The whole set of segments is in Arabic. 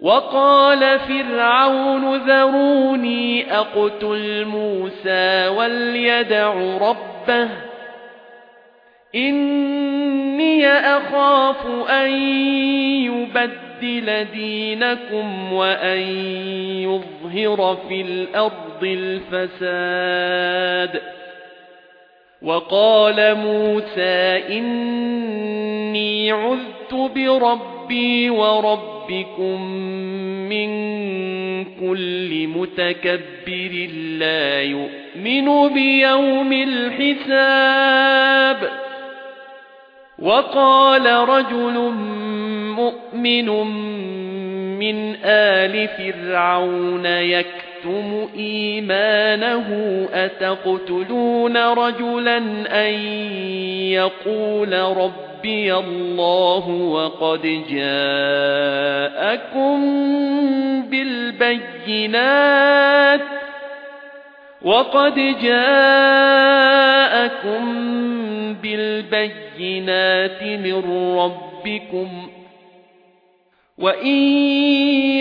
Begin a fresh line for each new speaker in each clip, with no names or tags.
وقال فرعون ذروني أقتل موسى وليدع ربه إني أخاف أن يبدل دينكم وأن يظهر في الأرض الفساد وقال موسى إني عذت بربي وربكم من كل متكبر لا يؤمن بيوم الحساب. وقال رجل مؤمن من آل فرعون يكتم إيمانه أتقتلون رجلا أن يقول ربي الله وقد جاءكم بالبينات وقد جاءكم بالبينات من ربكم وَإِن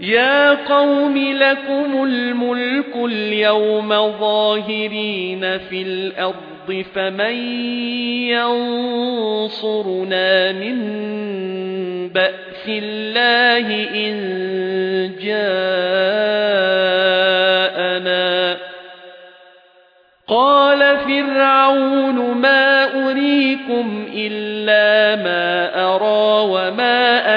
يا قوم لكم الملك اليوم ظاهرين في الأرض فمن ينصرنا من بأس الله إن جاءنا؟ قال فرعون ما أريكم إلا ما أرى وما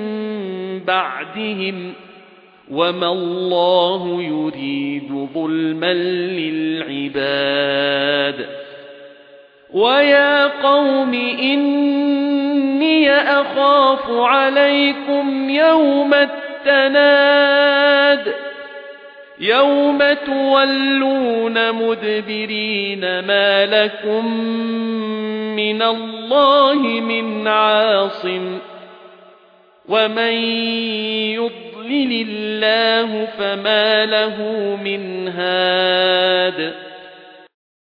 بعدهم وما الله يريد ظلما للعباد ويا قوم إني أخاف عليكم يوم التناد يوم تولون مدبرين ما لكم من الله من عاصم ومن يضلل الله فما له من هاد